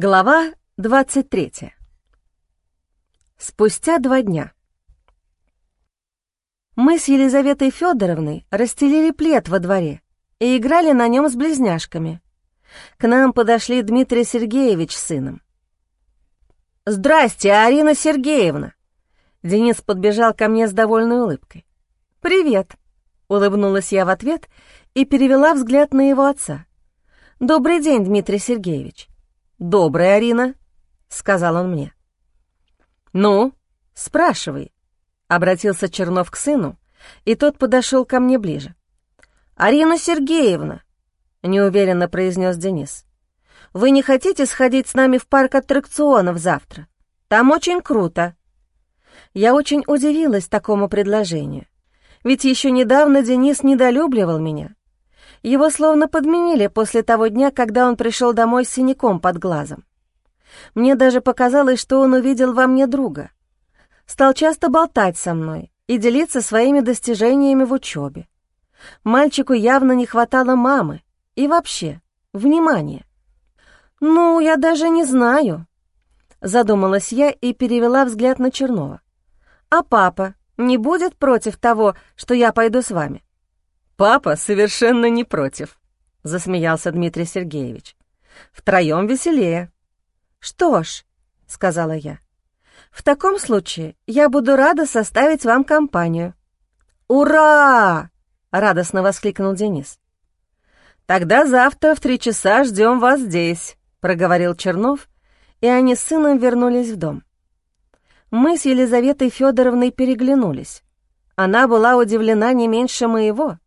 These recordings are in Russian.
Глава 23. Спустя два дня. Мы с Елизаветой Федоровной расстелили плед во дворе и играли на нем с близняшками. К нам подошли Дмитрий Сергеевич с сыном. «Здрасте, Арина Сергеевна!» Денис подбежал ко мне с довольной улыбкой. «Привет!» — улыбнулась я в ответ и перевела взгляд на его отца. «Добрый день, Дмитрий Сергеевич!» «Добрая, Арина», — сказал он мне. «Ну, спрашивай», — обратился Чернов к сыну, и тот подошел ко мне ближе. «Арина Сергеевна», — неуверенно произнес Денис, «вы не хотите сходить с нами в парк аттракционов завтра? Там очень круто». Я очень удивилась такому предложению, ведь еще недавно Денис недолюбливал меня, его словно подменили после того дня, когда он пришел домой с синяком под глазом. Мне даже показалось, что он увидел во мне друга. Стал часто болтать со мной и делиться своими достижениями в учебе. Мальчику явно не хватало мамы и вообще внимания. «Ну, я даже не знаю», — задумалась я и перевела взгляд на Чернова. «А папа не будет против того, что я пойду с вами?» «Папа совершенно не против», — засмеялся Дмитрий Сергеевич. «Втроем веселее». «Что ж», — сказала я, — «в таком случае я буду рада составить вам компанию». «Ура!» — радостно воскликнул Денис. «Тогда завтра в три часа ждем вас здесь», — проговорил Чернов, и они с сыном вернулись в дом. Мы с Елизаветой Федоровной переглянулись. Она была удивлена не меньше моего.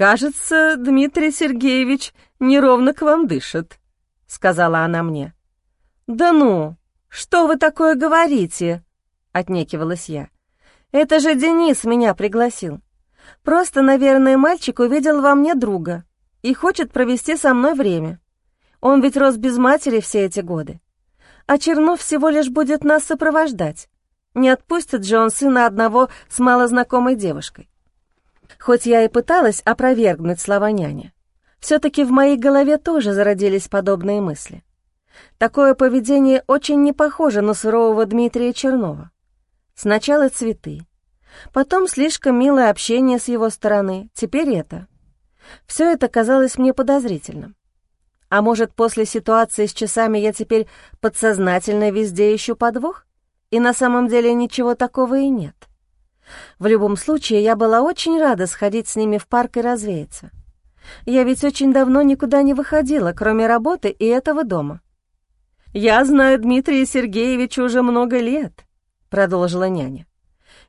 «Кажется, Дмитрий Сергеевич неровно к вам дышит», — сказала она мне. «Да ну, что вы такое говорите?» — отнекивалась я. «Это же Денис меня пригласил. Просто, наверное, мальчик увидел во мне друга и хочет провести со мной время. Он ведь рос без матери все эти годы. А Чернов всего лишь будет нас сопровождать. Не отпустит же он сына одного с малознакомой девушкой. Хоть я и пыталась опровергнуть слова няни, все-таки в моей голове тоже зародились подобные мысли. Такое поведение очень не похоже на сурового Дмитрия Чернова. Сначала цветы, потом слишком милое общение с его стороны, теперь это. Все это казалось мне подозрительным. А может, после ситуации с часами я теперь подсознательно везде ищу подвох? И на самом деле ничего такого и нет. В любом случае, я была очень рада сходить с ними в парк и развеяться. Я ведь очень давно никуда не выходила, кроме работы и этого дома. «Я знаю Дмитрия Сергеевича уже много лет», — продолжила няня.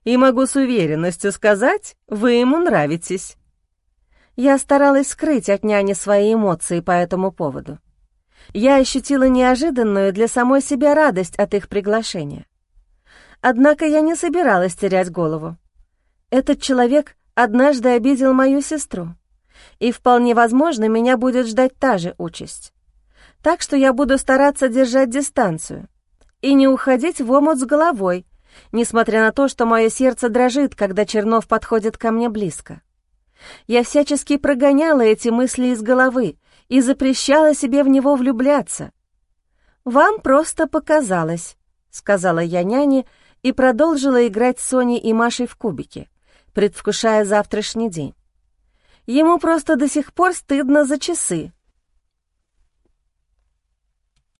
«И могу с уверенностью сказать, вы ему нравитесь». Я старалась скрыть от няни свои эмоции по этому поводу. Я ощутила неожиданную для самой себя радость от их приглашения. Однако я не собиралась терять голову. Этот человек однажды обидел мою сестру, и вполне возможно, меня будет ждать та же участь. Так что я буду стараться держать дистанцию и не уходить в омут с головой, несмотря на то, что мое сердце дрожит, когда Чернов подходит ко мне близко. Я всячески прогоняла эти мысли из головы и запрещала себе в него влюбляться. «Вам просто показалось», — сказала я няне, — и продолжила играть с Соней и Машей в кубики, предвкушая завтрашний день. Ему просто до сих пор стыдно за часы,